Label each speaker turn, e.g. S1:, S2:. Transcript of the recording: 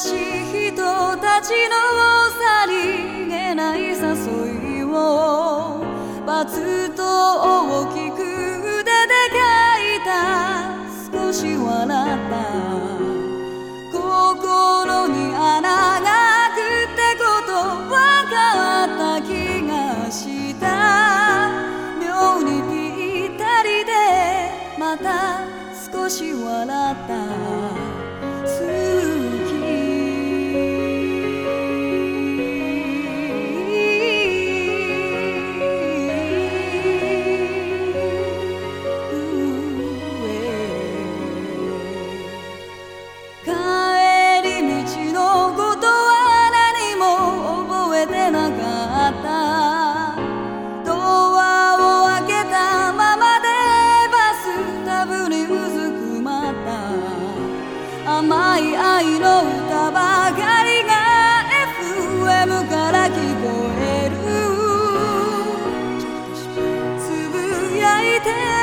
S1: しい人たちのさりげない誘いをバツと大きく筆で書いた少し笑った。心に穴が開くってこと分かった気がした。妙にぴったりでまた少し笑った。い愛の歌ばかりが FM から聞こえる。つぶやいて